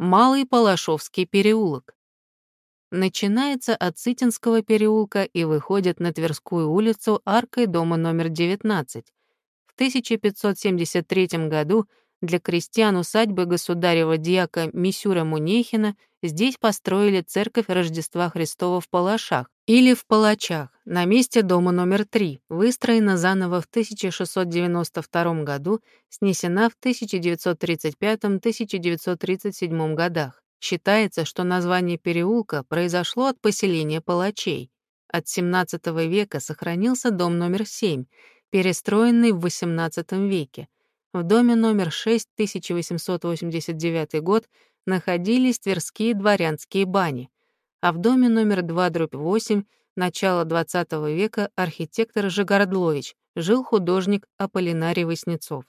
Малый Палашовский переулок. Начинается от Сытинского переулка и выходит на Тверскую улицу аркой дома номер 19. В 1573 году для крестьян усадьбы государева дьяка Мисюра Мунехина здесь построили церковь Рождества Христова в Палашах или в Палачах на месте дома номер 3, выстроена заново в 1692 году, снесена в 1935-1937 годах. Считается, что название переулка произошло от поселения палачей. От XVII века сохранился дом номер 7, перестроенный в XVIII веке. В доме номер 6, 1889 год, находились Тверские дворянские бани, а в доме номер 2, дробь 8, начала XX века архитектор Жигордлович, жил художник Аполлинарий Васнецов.